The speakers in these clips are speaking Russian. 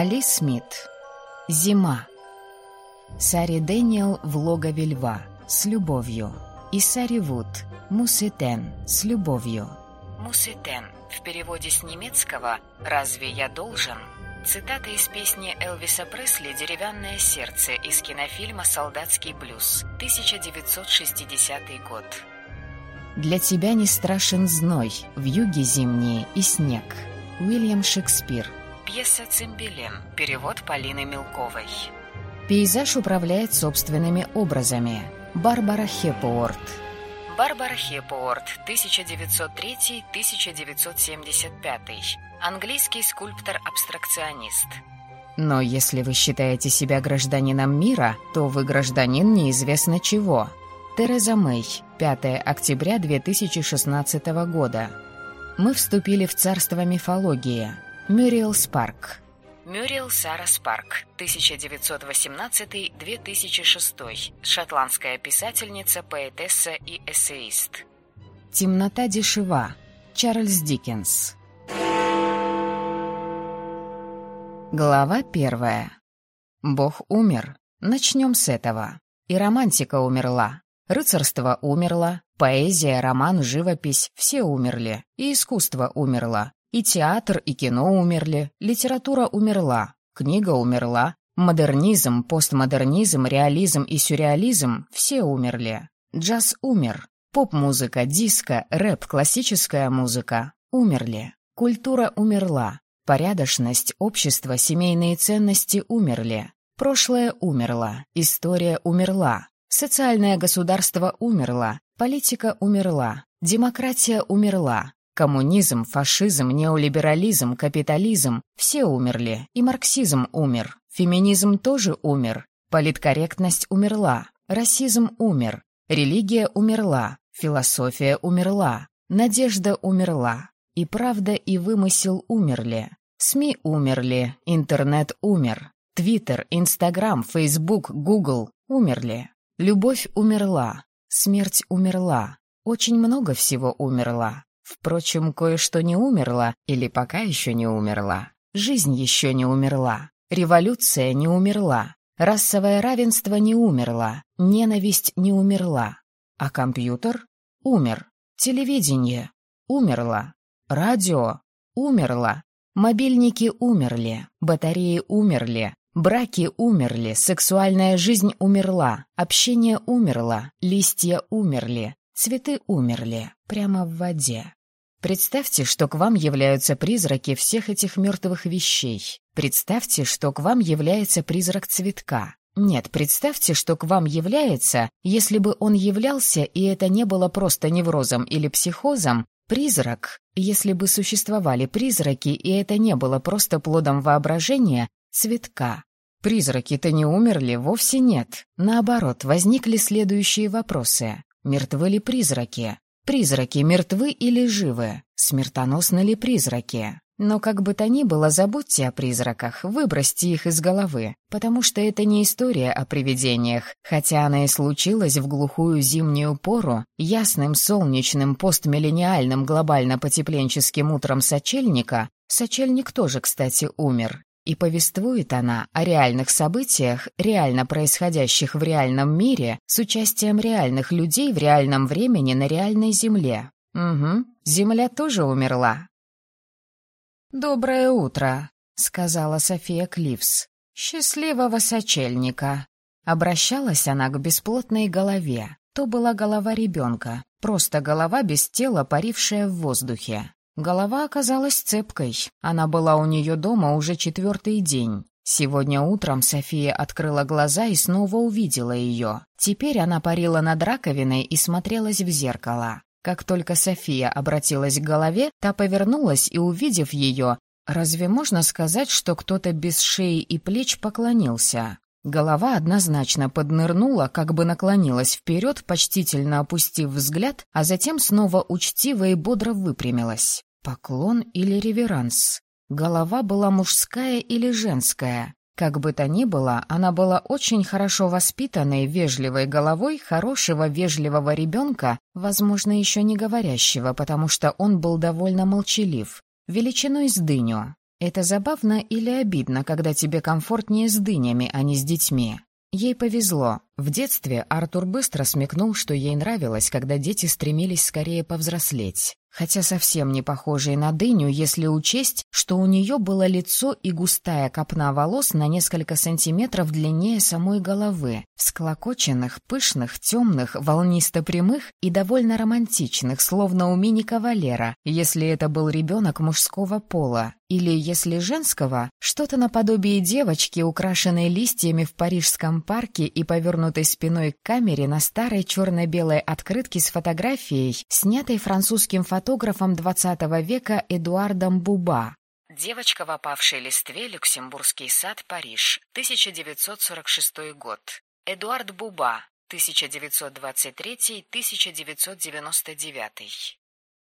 Али Смит. Зима. Сари Дэниел в логове льва. С любовью. И Сари Вуд. Мусетен. С любовью. Мусетен. В переводе с немецкого «Разве я должен?» Цитата из песни Элвиса Пресли «Деревянное сердце» из кинофильма «Солдатский блюз», 1960 год. Для тебя не страшен зной, в юге зимние и снег. Уильям Шекспир. Пьеса «Цимбелин». Перевод Полины Мелковой. Пейзаж управляет собственными образами. Барбара Хепуорт. Барбара Хепуорт, 1903-1975. Английский скульптор-абстракционист. Но если вы считаете себя гражданином мира, то вы гражданин неизвестно чего. Тереза Мэй, 5 октября 2016 года. Мы вступили в царство мифологии. Мюриэл Спарк. Мюриэл Сара Спарк, 1918-2006, шотландская писательница, поэтесса и эссеист. Темнота дешева. Чарльз Диккенс. Глава первая. Бог умер. Начнем с этого. И романтика умерла. Рыцарство умерло. Поэзия, роман, живопись — все умерли. И искусство умерло. И театр, и кино умерли, литература умерла, книга умерла, модернизм, постмодернизм, реализм и сюрреализм — все умерли. Джаз умер, поп-музыка, диско, рэп, классическая музыка — умерли. Культура умерла, порядочность, общество, семейные ценности умерли. Прошлое умерло, история умерла, социальное государство умерло, политика умерла, демократия умерла, Коммунизм, фашизм, неолиберализм, капитализм – все умерли, и марксизм умер, феминизм тоже умер, политкорректность умерла, расизм умер, религия умерла, философия умерла, надежда умерла, и правда и вымысел умерли. СМИ умерли, интернет умер, Твиттер, Инстаграм, Фейсбук, Гугл умерли. Любовь умерла, смерть умерла, очень много всего умерла. Впрочем, кое-что не умерло или пока еще не умерла. Жизнь еще не умерла. Революция не умерла. Расовое равенство не умерло. Ненависть не умерла. А компьютер умер. Телевидение умерло. Радио умерло. Мобильники умерли. Батареи умерли. Браки умерли, сексуальная жизнь умерла, общение умерло, листья умерли, цветы умерли, прямо в воде. Представьте, что к вам являются призраки всех этих мертвых вещей. Представьте, что к вам является призрак цветка. Нет, представьте, что к вам является, если бы он являлся, и это не было просто неврозом или психозом, призрак, если бы существовали призраки, и это не было просто плодом воображения, цветка. Призраки-то не умерли, вовсе нет. Наоборот, возникли следующие вопросы. Мертвы ли призраки? Призраки мертвы или живы? Смертоносны ли призраки? Но как бы то ни было, забудьте о призраках, выбросьте их из головы, потому что это не история о привидениях, хотя она и случилась в глухую зимнюю пору, ясным солнечным постмиллениальным глобально-потепленческим утром сочельника, сочельник тоже, кстати, умер, и повествует она о реальных событиях, реально происходящих в реальном мире, с участием реальных людей в реальном времени на реальной Земле. Угу, Земля тоже умерла. «Доброе утро», — сказала София Кливс. «Счастливого сочельника». Обращалась она к бесплотной голове. То была голова ребенка, просто голова без тела, парившая в воздухе. Голова оказалась цепкой. Она была у нее дома уже четвертый день. Сегодня утром София открыла глаза и снова увидела ее. Теперь она парила над раковиной и смотрелась в зеркало. Как только София обратилась к голове, та повернулась и, увидев ее, разве можно сказать, что кто-то без шеи и плеч поклонился? Голова однозначно поднырнула, как бы наклонилась вперед, почтительно опустив взгляд, а затем снова учтиво и бодро выпрямилась. Поклон или реверанс? Голова была мужская или женская? Как бы то ни было, она была очень хорошо воспитанной, вежливой головой хорошего, вежливого ребенка, возможно, еще не говорящего, потому что он был довольно молчалив, величиной с дыню. Это забавно или обидно, когда тебе комфортнее с дынями, а не с детьми? Ей повезло. В детстве Артур быстро смекнул, что ей нравилось, когда дети стремились скорее повзрослеть хотя совсем не похожей на дыню, если учесть, что у нее было лицо и густая копна волос на несколько сантиметров длиннее самой головы, всклокоченных, пышных, темных, волнисто-прямых и довольно романтичных, словно у мини-кавалера, если это был ребенок мужского пола, или, если женского, что-то наподобие девочки, украшенной листьями в парижском парке и повернутой спиной к камере на старой черно-белой открытке с фотографией, снятой французским фотографом XX века Эдуардом Буба. Девочка в опавшей листве, Люксембургский сад, Париж, 1946 год. Эдуард Буба, 1923-1999.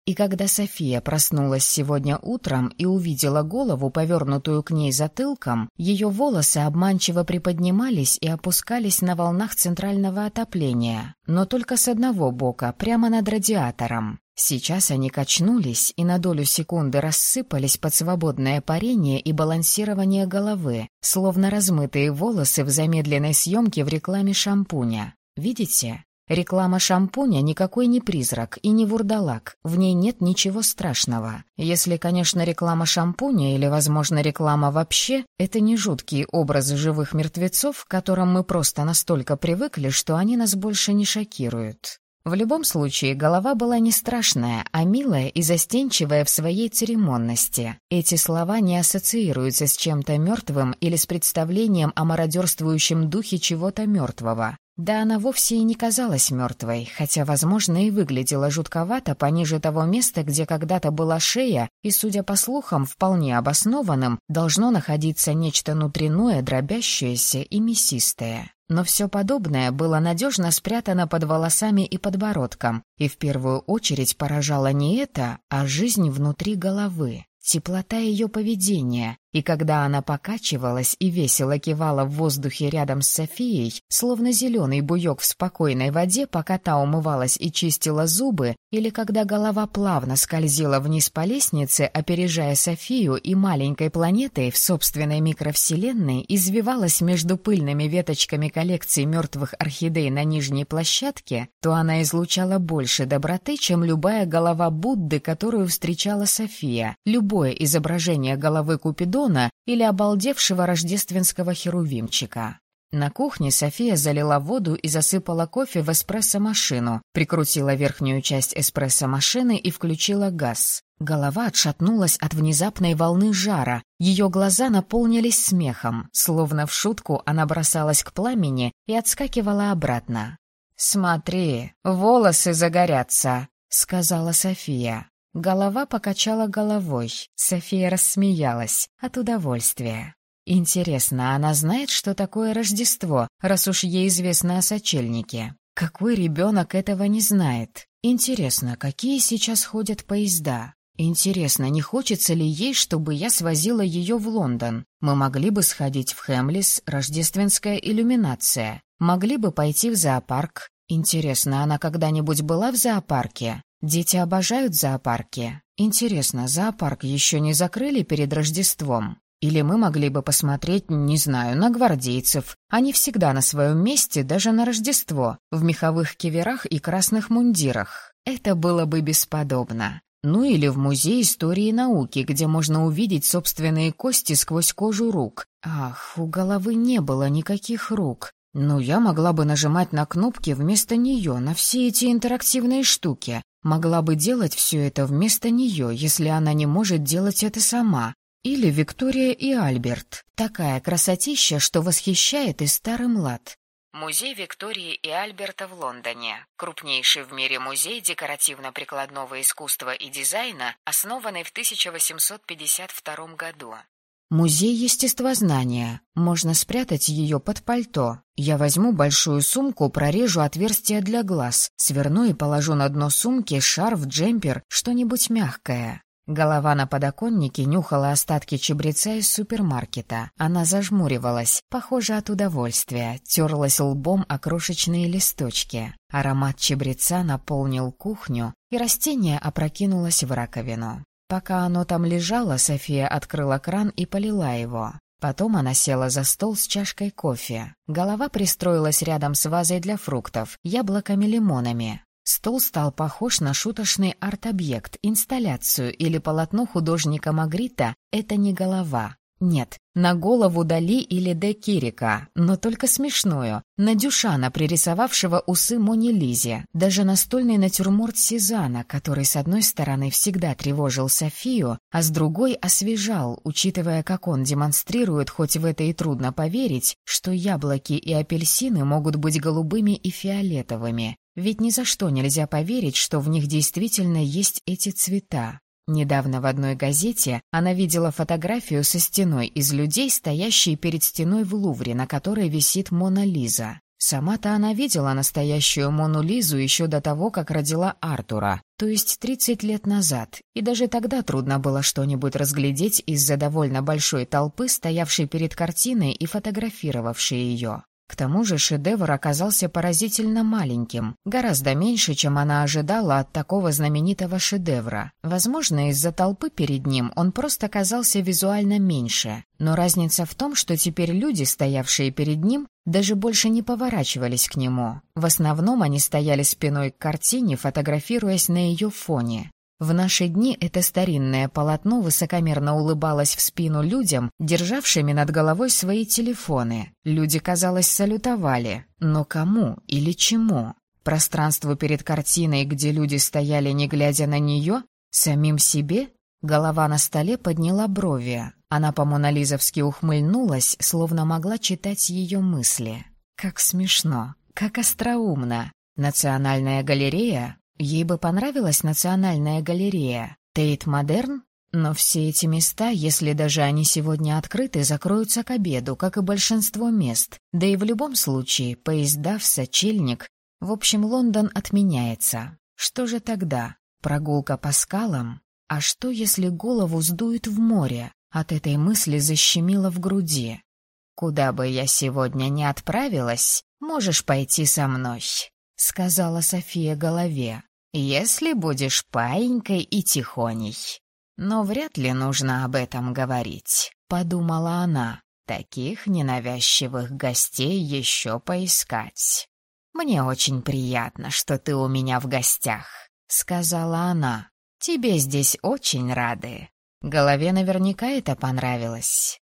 И когда София проснулась сегодня утром и увидела голову, повернутую к ней затылком, ее волосы обманчиво приподнимались и опускались на волнах центрального отопления, но только с одного бока, прямо над радиатором. Сейчас они качнулись и на долю секунды рассыпались под свободное парение и балансирование головы, словно размытые волосы в замедленной съемке в рекламе шампуня. Видите? Реклама шампуня никакой не призрак и не вурдалак, в ней нет ничего страшного. Если, конечно, реклама шампуня или, возможно, реклама вообще, это не жуткие образы живых мертвецов, к которым мы просто настолько привыкли, что они нас больше не шокируют. В любом случае, голова была не страшная, а милая и застенчивая в своей церемонности. Эти слова не ассоциируются с чем-то мертвым или с представлением о мародерствующем духе чего-то мертвого. Да она вовсе и не казалась мертвой, хотя, возможно, и выглядела жутковато пониже того места, где когда-то была шея, и, судя по слухам, вполне обоснованным, должно находиться нечто внутреннее, дробящееся и мясистое. Но все подобное было надежно спрятано под волосами и подбородком, и в первую очередь поражало не это, а жизнь внутри головы, теплота ее поведения, и когда она покачивалась и весело кивала в воздухе рядом с Софией, словно зеленый буек в спокойной воде, пока та умывалась и чистила зубы, или когда голова плавно скользила вниз по лестнице, опережая Софию и маленькой планетой в собственной микровселенной, извивалась между пыльными веточками коллекции мертвых орхидей на нижней площадке, то она излучала больше доброты, чем любая голова Будды, которую встречала София, любое изображение головы Купидона, Дракона или обалдевшего рождественского херувимчика. На кухне София залила воду и засыпала кофе в эспрессо-машину, прикрутила верхнюю часть эспрессо-машины и включила газ. Голова отшатнулась от внезапной волны жара, ее глаза наполнились смехом, словно в шутку она бросалась к пламени и отскакивала обратно. «Смотри, волосы загорятся», — сказала София. Голова покачала головой. София рассмеялась от удовольствия. Интересно, она знает, что такое Рождество, раз уж ей известно о сочельнике? Какой ребенок этого не знает? Интересно, какие сейчас ходят поезда? Интересно, не хочется ли ей, чтобы я свозила ее в Лондон? Мы могли бы сходить в Хемлис, рождественская иллюминация. Могли бы пойти в зоопарк. Интересно, она когда-нибудь была в зоопарке? Дети обожают зоопарки. Интересно, зоопарк еще не закрыли перед Рождеством? Или мы могли бы посмотреть, не знаю, на гвардейцев. Они всегда на своем месте, даже на Рождество, в меховых киверах и красных мундирах. Это было бы бесподобно. Ну или в Музей истории науки, где можно увидеть собственные кости сквозь кожу рук. Ах, у головы не было никаких рук. Но я могла бы нажимать на кнопки вместо нее, на все эти интерактивные штуки могла бы делать все это вместо нее, если она не может делать это сама. Или Виктория и Альберт. Такая красотища, что восхищает и старый млад. Музей Виктории и Альберта в Лондоне. Крупнейший в мире музей декоративно-прикладного искусства и дизайна, основанный в 1852 году. Музей естествознания. Можно спрятать ее под пальто. Я возьму большую сумку, прорежу отверстие для глаз, сверну и положу на дно сумки шарф, джемпер, что-нибудь мягкое. Голова на подоконнике нюхала остатки чабреца из супермаркета. Она зажмуривалась, похоже, от удовольствия, терлась лбом о крошечные листочки. Аромат чабреца наполнил кухню, и растение опрокинулось в раковину. Пока оно там лежало, София открыла кран и полила его. Потом она села за стол с чашкой кофе. Голова пристроилась рядом с вазой для фруктов, яблоками-лимонами. Стол стал похож на шуточный арт-объект, инсталляцию или полотно художника Магрита «Это не голова». Нет, на голову Дали или Де Кирика, но только смешную, на Дюшана, пририсовавшего усы Мони Лизе, даже настольный натюрморт Сезана, который с одной стороны всегда тревожил Софию, а с другой освежал, учитывая, как он демонстрирует, хоть в это и трудно поверить, что яблоки и апельсины могут быть голубыми и фиолетовыми, ведь ни за что нельзя поверить, что в них действительно есть эти цвета. Недавно в одной газете она видела фотографию со стеной из людей, стоящей перед стеной в Лувре, на которой висит Мона Лиза. Сама-то она видела настоящую Мону Лизу еще до того, как родила Артура, то есть 30 лет назад, и даже тогда трудно было что-нибудь разглядеть из-за довольно большой толпы, стоявшей перед картиной и фотографировавшей ее. К тому же шедевр оказался поразительно маленьким, гораздо меньше, чем она ожидала от такого знаменитого шедевра. Возможно, из-за толпы перед ним он просто казался визуально меньше. Но разница в том, что теперь люди, стоявшие перед ним, даже больше не поворачивались к нему. В основном они стояли спиной к картине, фотографируясь на ее фоне. В наши дни это старинное полотно высокомерно улыбалось в спину людям, державшими над головой свои телефоны. Люди, казалось, салютовали. Но кому или чему? Пространству перед картиной, где люди стояли, не глядя на нее? Самим себе? Голова на столе подняла брови. Она по-монолизовски ухмыльнулась, словно могла читать ее мысли. Как смешно, как остроумно. Национальная галерея? Ей бы понравилась Национальная галерея, Тейт-Модерн, но все эти места, если даже они сегодня открыты, закроются к обеду, как и большинство мест. Да и в любом случае, поезда в сочельник. В общем, Лондон отменяется. Что же тогда? Прогулка по скалам? А что, если голову сдует в море? От этой мысли защемило в груди. «Куда бы я сегодня не отправилась, можешь пойти со мной», — сказала София голове если будешь паинькой и тихоней. Но вряд ли нужно об этом говорить, — подумала она. Таких ненавязчивых гостей еще поискать. «Мне очень приятно, что ты у меня в гостях», — сказала она. «Тебе здесь очень рады. Голове наверняка это понравилось».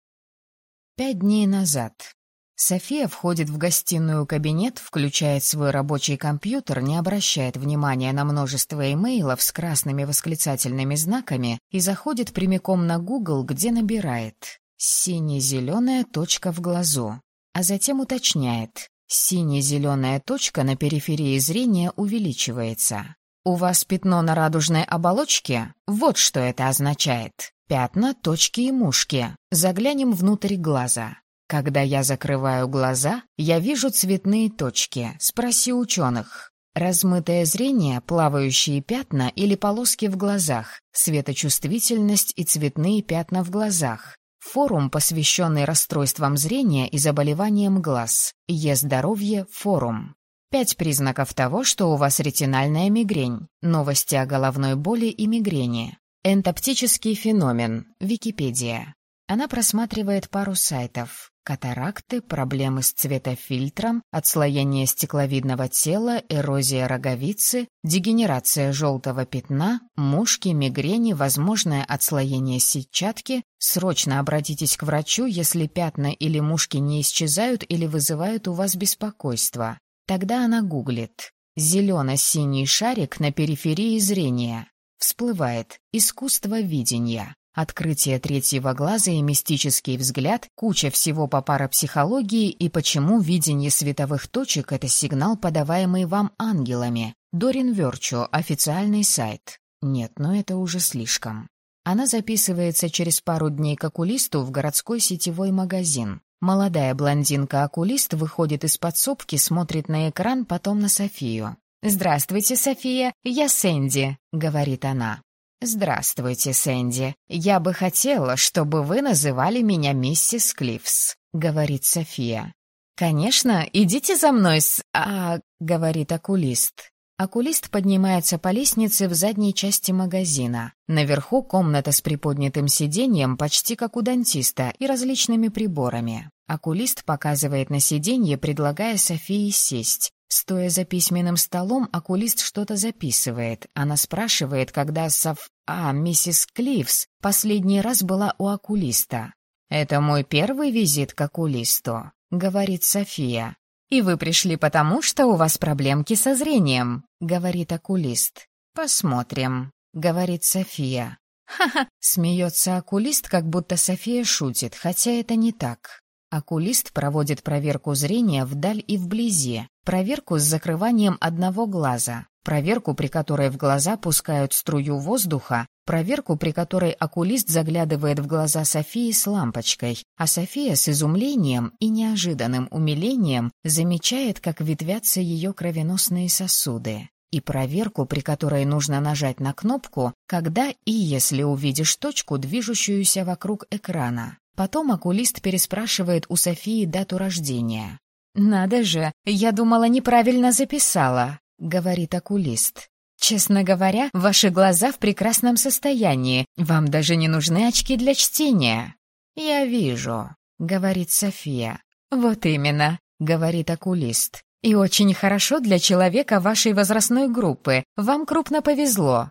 Пять дней назад София входит в гостиную кабинет, включает свой рабочий компьютер, не обращает внимания на множество имейлов с красными восклицательными знаками и заходит прямиком на Google, где набирает «сине-зеленая точка в глазу», а затем уточняет «сине-зеленая точка на периферии зрения увеличивается». «У вас пятно на радужной оболочке? Вот что это означает. Пятна, точки и мушки. Заглянем внутрь глаза. Когда я закрываю глаза, я вижу цветные точки. Спроси ученых. Размытое зрение, плавающие пятна или полоски в глазах, светочувствительность и цветные пятна в глазах. Форум, посвященный расстройствам зрения и заболеваниям глаз. Е-здоровье форум. Пять признаков того, что у вас ретинальная мигрень. Новости о головной боли и мигрени. Энтоптический феномен. Википедия. Она просматривает пару сайтов. Катаракты, проблемы с цветофильтром, отслоение стекловидного тела, эрозия роговицы, дегенерация желтого пятна, мушки, мигрени, возможное отслоение сетчатки. Срочно обратитесь к врачу, если пятна или мушки не исчезают или вызывают у вас беспокойство. Тогда она гуглит. Зелено-синий шарик на периферии зрения. Всплывает «Искусство видения». Открытие третьего глаза и мистический взгляд, куча всего по парапсихологии и почему видение световых точек — это сигнал, подаваемый вам ангелами. Дорин Верчо, официальный сайт. Нет, но это уже слишком. Она записывается через пару дней к окулисту в городской сетевой магазин. Молодая блондинка-окулист выходит из подсобки, смотрит на экран, потом на Софию. «Здравствуйте, София, я Сэнди», — говорит она. «Здравствуйте, Сэнди. Я бы хотела, чтобы вы называли меня миссис Клифс», — говорит София. «Конечно, идите за мной с... а...» — говорит окулист. Окулист поднимается по лестнице в задней части магазина. Наверху комната с приподнятым сиденьем, почти как у дантиста, и различными приборами. Окулист показывает на сиденье, предлагая Софии сесть. Стоя за письменным столом, окулист что-то записывает. Она спрашивает, когда Соф... А, миссис Клифс последний раз была у окулиста. «Это мой первый визит к окулисту», — говорит София. «И вы пришли потому, что у вас проблемки со зрением», — говорит окулист. «Посмотрим», — говорит София. «Ха-ха!» — смеется окулист, как будто София шутит, хотя это не так. Окулист проводит проверку зрения вдаль и вблизи, проверку с закрыванием одного глаза, проверку, при которой в глаза пускают струю воздуха, проверку, при которой окулист заглядывает в глаза Софии с лампочкой, а София с изумлением и неожиданным умилением замечает, как ветвятся ее кровеносные сосуды, и проверку, при которой нужно нажать на кнопку, когда и если увидишь точку, движущуюся вокруг экрана. Потом окулист переспрашивает у Софии дату рождения. «Надо же, я думала, неправильно записала», — говорит окулист. «Честно говоря, ваши глаза в прекрасном состоянии. Вам даже не нужны очки для чтения». «Я вижу», — говорит София. «Вот именно», — говорит окулист. «И очень хорошо для человека вашей возрастной группы. Вам крупно повезло».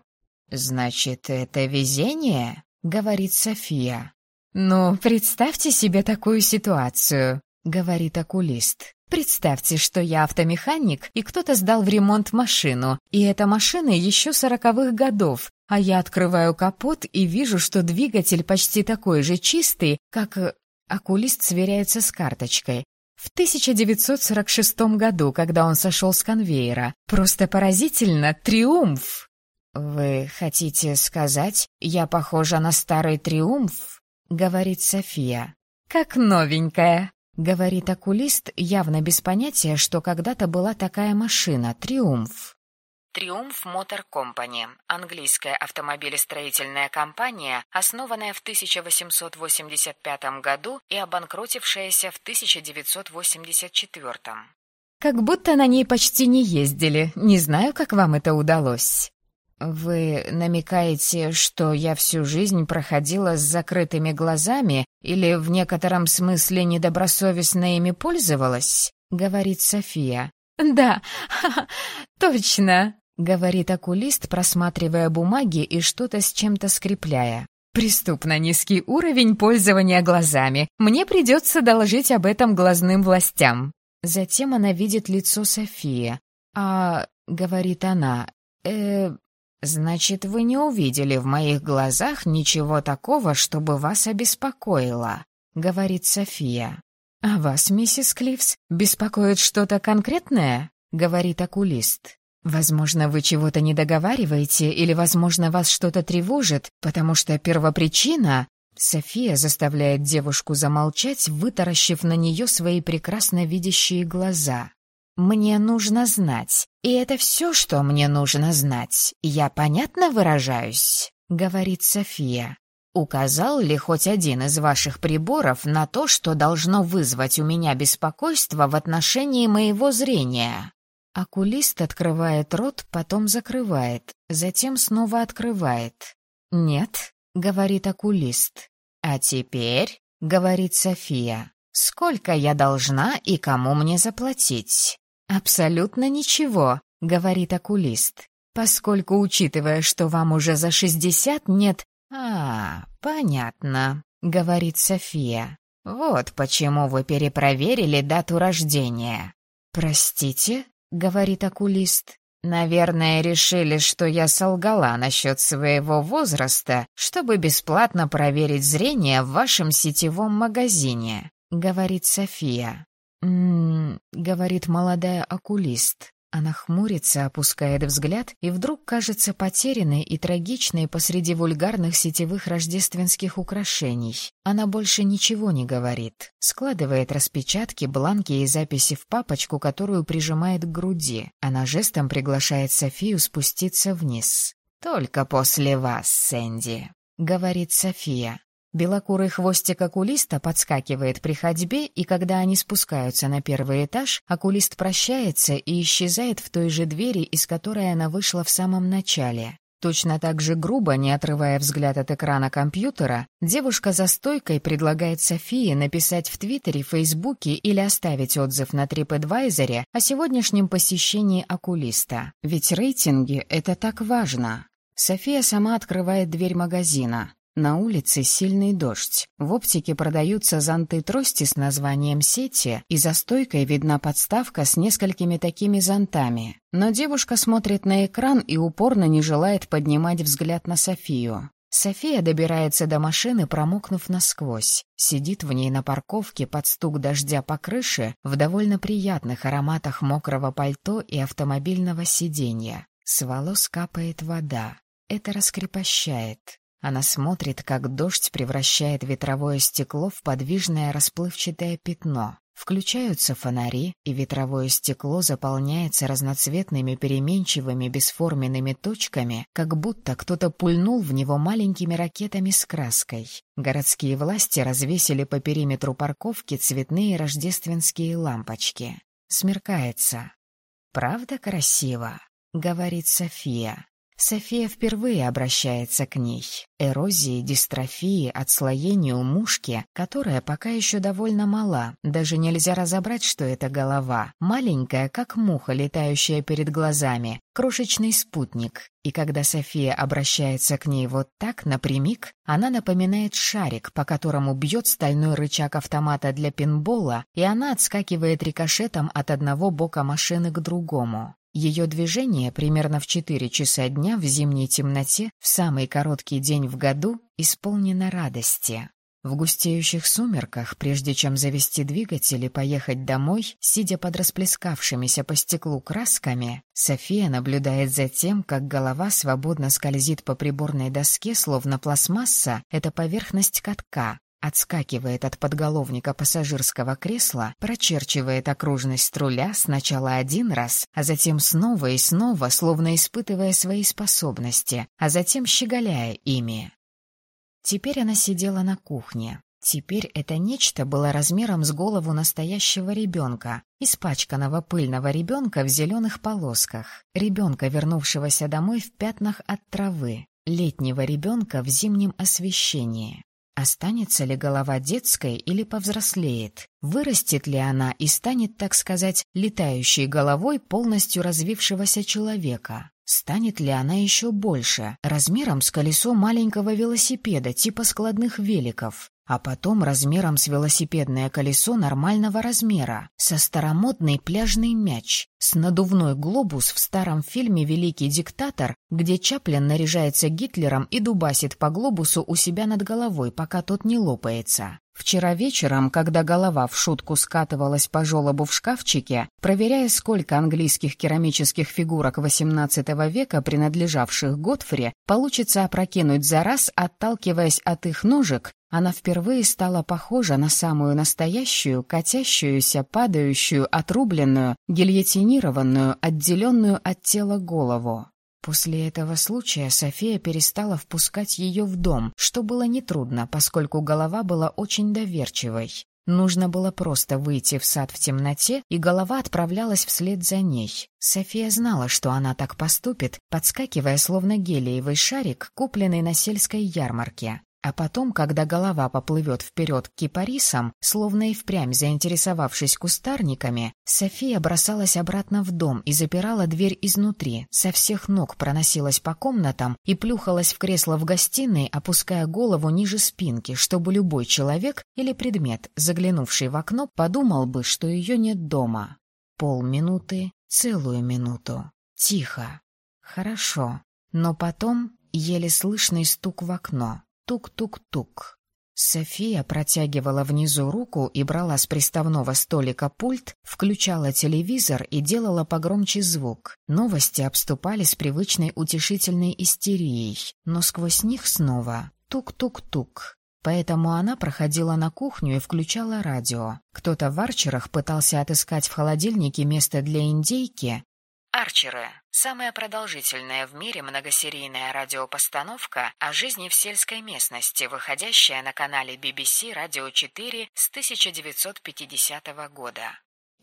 «Значит, это везение?» — говорит София. «Ну, представьте себе такую ситуацию», — говорит окулист. «Представьте, что я автомеханик, и кто-то сдал в ремонт машину, и эта машина еще сороковых годов, а я открываю капот и вижу, что двигатель почти такой же чистый, как...» э, Окулист сверяется с карточкой. В 1946 году, когда он сошел с конвейера. Просто поразительно, триумф! «Вы хотите сказать, я похожа на старый триумф?» — говорит София. «Как новенькая», — говорит окулист, явно без понятия, что когда-то была такая машина «Триумф». Триумф Мотор Компани, английская автомобилестроительная компания, основанная в 1885 году и обанкротившаяся в 1984. «Как будто на ней почти не ездили. Не знаю, как вам это удалось». «Вы намекаете, что я всю жизнь проходила с закрытыми глазами или в некотором смысле недобросовестно ими пользовалась?» — говорит София. «Да, точно», — говорит окулист, просматривая бумаги и что-то с чем-то скрепляя. «Преступно низкий уровень пользования глазами. Мне придется доложить об этом глазным властям». Затем она видит лицо Софии. «А...» — говорит она. «Э, «Значит, вы не увидели в моих глазах ничего такого, чтобы вас обеспокоило», — говорит София. «А вас, миссис Клифс, беспокоит что-то конкретное?» — говорит окулист. «Возможно, вы чего-то не договариваете, или, возможно, вас что-то тревожит, потому что первопричина...» София заставляет девушку замолчать, вытаращив на нее свои прекрасно видящие глаза. «Мне нужно знать, и это все, что мне нужно знать. Я понятно выражаюсь?» — говорит София. «Указал ли хоть один из ваших приборов на то, что должно вызвать у меня беспокойство в отношении моего зрения?» Окулист открывает рот, потом закрывает, затем снова открывает. «Нет», — говорит окулист. «А теперь», — говорит София, — «сколько я должна и кому мне заплатить?» «Абсолютно ничего», — говорит окулист, «поскольку, учитывая, что вам уже за шестьдесят, нет...» «А, понятно», — говорит София. «Вот почему вы перепроверили дату рождения». «Простите», — говорит окулист. «Наверное, решили, что я солгала насчет своего возраста, чтобы бесплатно проверить зрение в вашем сетевом магазине», — говорит София. «М-м-м», говорит молодая окулист. Она хмурится, опускает взгляд и вдруг кажется потерянной и трагичной посреди вульгарных сетевых рождественских украшений. Она больше ничего не говорит. Складывает распечатки, бланки и записи в папочку, которую прижимает к груди. Она жестом приглашает Софию спуститься вниз. «Только после вас, Сэнди», — говорит София. Белокурый хвостик окулиста подскакивает при ходьбе, и когда они спускаются на первый этаж, окулист прощается и исчезает в той же двери, из которой она вышла в самом начале. Точно так же грубо, не отрывая взгляд от экрана компьютера, девушка за стойкой предлагает Софии написать в Твиттере, Фейсбуке или оставить отзыв на TripAdvisor о сегодняшнем посещении окулиста. Ведь рейтинги — это так важно. София сама открывает дверь магазина. На улице сильный дождь. В оптике продаются зонты-трости с названием «Сети», и за стойкой видна подставка с несколькими такими зонтами. Но девушка смотрит на экран и упорно не желает поднимать взгляд на Софию. София добирается до машины, промокнув насквозь. Сидит в ней на парковке под стук дождя по крыше в довольно приятных ароматах мокрого пальто и автомобильного сиденья. С волос капает вода. Это раскрепощает. Она смотрит, как дождь превращает ветровое стекло в подвижное расплывчатое пятно. Включаются фонари, и ветровое стекло заполняется разноцветными переменчивыми бесформенными точками, как будто кто-то пульнул в него маленькими ракетами с краской. Городские власти развесили по периметру парковки цветные рождественские лампочки. Смеркается. «Правда красиво?» — говорит София. София впервые обращается к ней. Эрозии, дистрофии, отслоению мушки, которая пока еще довольно мала. Даже нельзя разобрать, что это голова. Маленькая, как муха, летающая перед глазами. Крошечный спутник. И когда София обращается к ней вот так, напрямик, она напоминает шарик, по которому бьет стальной рычаг автомата для пинбола, и она отскакивает рикошетом от одного бока машины к другому. Ее движение примерно в 4 часа дня в зимней темноте в самый короткий день в году исполнено радости. В густеющих сумерках, прежде чем завести двигатель и поехать домой, сидя под расплескавшимися по стеклу красками, София наблюдает за тем, как голова свободно скользит по приборной доске, словно пластмасса — это поверхность катка, Отскакивает от подголовника пассажирского кресла, прочерчивает окружность руля сначала один раз, а затем снова и снова, словно испытывая свои способности, а затем щеголяя ими. Теперь она сидела на кухне. Теперь это нечто было размером с голову настоящего ребенка, испачканного пыльного ребенка в зеленых полосках, ребенка, вернувшегося домой в пятнах от травы, летнего ребенка в зимнем освещении. Останется ли голова детской или повзрослеет? Вырастет ли она и станет, так сказать, летающей головой полностью развившегося человека? Станет ли она еще больше, размером с колесо маленького велосипеда типа складных великов? А потом размером с велосипедное колесо нормального размера, со старомодный пляжный мяч, с надувной глобус в старом фильме «Великий диктатор», где Чаплин наряжается Гитлером и дубасит по глобусу у себя над головой, пока тот не лопается. Вчера вечером, когда голова в шутку скатывалась по желобу в шкафчике, проверяя, сколько английских керамических фигурок XVIII века, принадлежавших Готфри, получится опрокинуть за раз, отталкиваясь от их ножек, она впервые стала похожа на самую настоящую, катящуюся, падающую, отрубленную, гильотинированную, отделенную от тела голову. После этого случая София перестала впускать ее в дом, что было нетрудно, поскольку голова была очень доверчивой. Нужно было просто выйти в сад в темноте, и голова отправлялась вслед за ней. София знала, что она так поступит, подскакивая словно гелиевый шарик, купленный на сельской ярмарке. А потом, когда голова поплывет вперед к кипарисам, словно и впрямь заинтересовавшись кустарниками, София бросалась обратно в дом и запирала дверь изнутри, со всех ног проносилась по комнатам и плюхалась в кресло в гостиной, опуская голову ниже спинки, чтобы любой человек или предмет, заглянувший в окно, подумал бы, что ее нет дома. Полминуты, целую минуту. Тихо. Хорошо. Но потом еле слышный стук в окно. Тук-тук-тук. София протягивала внизу руку и брала с приставного столика пульт, включала телевизор и делала погромче звук. Новости обступали с привычной утешительной истерией, но сквозь них снова тук-тук-тук. Поэтому она проходила на кухню и включала радио. Кто-то в арчерах пытался отыскать в холодильнике место для индейки, Арчеры – самая продолжительная в мире многосерийная радиопостановка о жизни в сельской местности, выходящая на канале BBC «Радио 4» с 1950 года.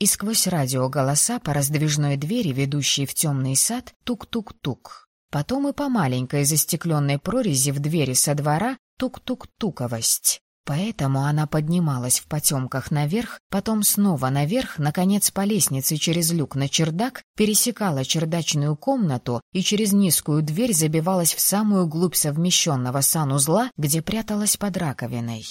И сквозь радио голоса по раздвижной двери, ведущей в темный сад, тук-тук-тук. Потом и по маленькой застекленной прорези в двери со двора тук-тук-туковость. Поэтому она поднималась в потемках наверх, потом снова наверх, наконец по лестнице через люк на чердак, пересекала чердачную комнату и через низкую дверь забивалась в самую глубь совмещенного санузла, где пряталась под раковиной.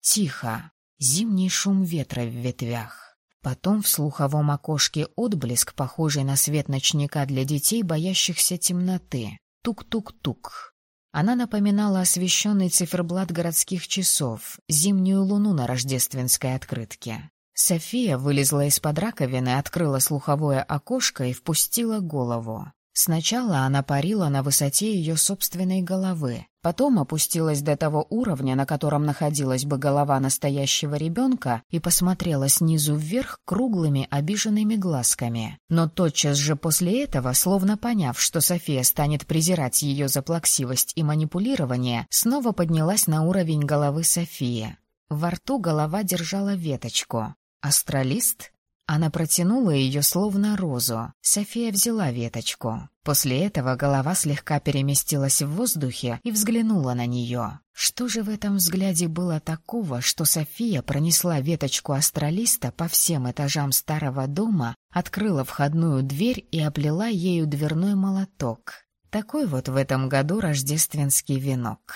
Тихо. Зимний шум ветра в ветвях. Потом в слуховом окошке отблеск, похожий на свет ночника для детей, боящихся темноты. Тук-тук-тук. Она напоминала освещенный циферблат городских часов, зимнюю луну на рождественской открытке. София вылезла из-под раковины, открыла слуховое окошко и впустила голову. Сначала она парила на высоте ее собственной головы, потом опустилась до того уровня, на котором находилась бы голова настоящего ребенка, и посмотрела снизу вверх круглыми обиженными глазками. Но тотчас же после этого, словно поняв, что София станет презирать ее за плаксивость и манипулирование, снова поднялась на уровень головы Софии. Во рту голова держала веточку. Астралист? Она протянула ее словно розу. София взяла веточку. После этого голова слегка переместилась в воздухе и взглянула на нее. Что же в этом взгляде было такого, что София пронесла веточку астралиста по всем этажам старого дома, открыла входную дверь и оплела ею дверной молоток? Такой вот в этом году рождественский венок.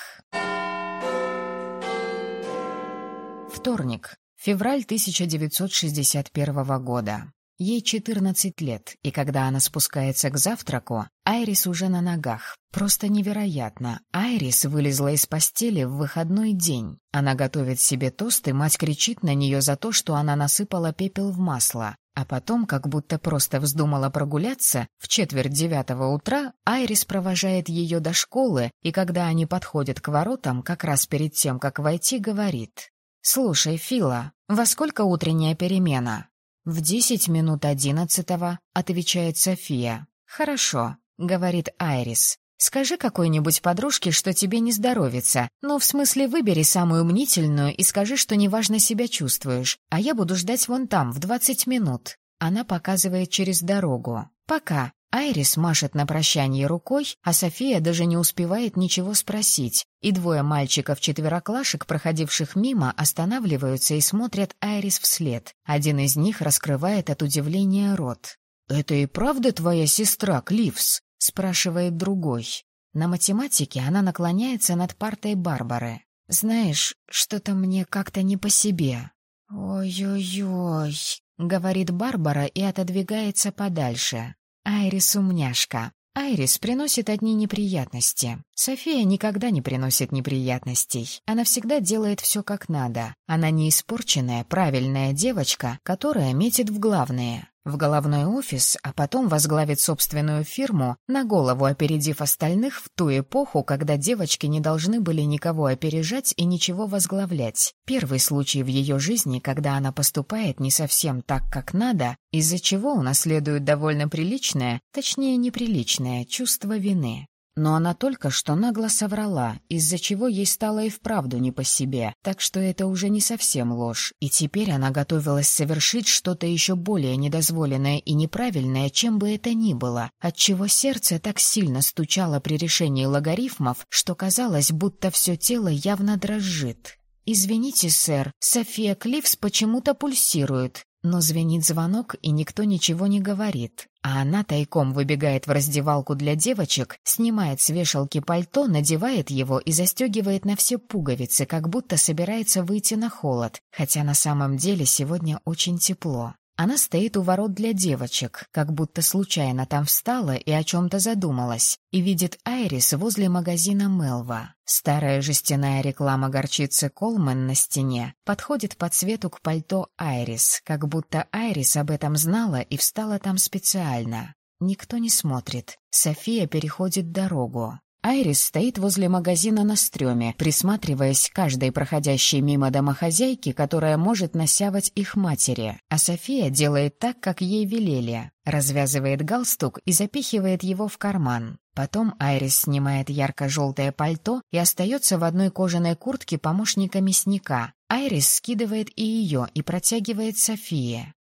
Вторник. Февраль 1961 года. Ей 14 лет, и когда она спускается к завтраку, Айрис уже на ногах. Просто невероятно. Айрис вылезла из постели в выходной день. Она готовит себе тост, и мать кричит на нее за то, что она насыпала пепел в масло. А потом, как будто просто вздумала прогуляться, в четверть девятого утра Айрис провожает ее до школы, и когда они подходят к воротам, как раз перед тем, как войти, говорит «Слушай, Фила, во сколько утренняя перемена?» «В десять минут одиннадцатого», — отвечает София. «Хорошо», — говорит Айрис. «Скажи какой-нибудь подружке, что тебе не здоровится. Ну, в смысле, выбери самую мнительную и скажи, что неважно себя чувствуешь. А я буду ждать вон там, в двадцать минут». Она показывает через дорогу. «Пока». Айрис машет на прощание рукой, а София даже не успевает ничего спросить, и двое мальчиков-четвероклашек, проходивших мимо, останавливаются и смотрят Айрис вслед. Один из них раскрывает от удивления рот. «Это и правда твоя сестра, Кливс?» — спрашивает другой. На математике она наклоняется над партой Барбары. «Знаешь, что-то мне как-то не по себе». «Ой-ой-ой», — говорит Барбара и отодвигается подальше. Айрис умняшка. Айрис приносит одни неприятности. София никогда не приносит неприятностей. Она всегда делает все как надо. Она не испорченная, правильная девочка, которая метит в главное в головной офис, а потом возглавит собственную фирму, на голову опередив остальных в ту эпоху, когда девочки не должны были никого опережать и ничего возглавлять. Первый случай в ее жизни, когда она поступает не совсем так, как надо, из-за чего унаследует довольно приличное, точнее неприличное, чувство вины. Но она только что нагло соврала, из-за чего ей стало и вправду не по себе, так что это уже не совсем ложь, и теперь она готовилась совершить что-то еще более недозволенное и неправильное, чем бы это ни было, отчего сердце так сильно стучало при решении логарифмов, что казалось, будто все тело явно дрожит. «Извините, сэр, София Клифс почему-то пульсирует», но звенит звонок, и никто ничего не говорит. А она тайком выбегает в раздевалку для девочек, снимает с вешалки пальто, надевает его и застегивает на все пуговицы, как будто собирается выйти на холод, хотя на самом деле сегодня очень тепло. Она стоит у ворот для девочек, как будто случайно там встала и о чем-то задумалась, и видит Айрис возле магазина Мелва. Старая жестяная реклама горчицы Колман на стене подходит по цвету к пальто Айрис, как будто Айрис об этом знала и встала там специально. Никто не смотрит. София переходит дорогу. Айрис стоит возле магазина на стреме, присматриваясь к каждой проходящей мимо домохозяйки, которая может насявать их матери. А София делает так, как ей велели. Развязывает галстук и запихивает его в карман. Потом Айрис снимает ярко-желтое пальто и остается в одной кожаной куртке помощника мясника. Айрис скидывает и ее и протягивает Софии.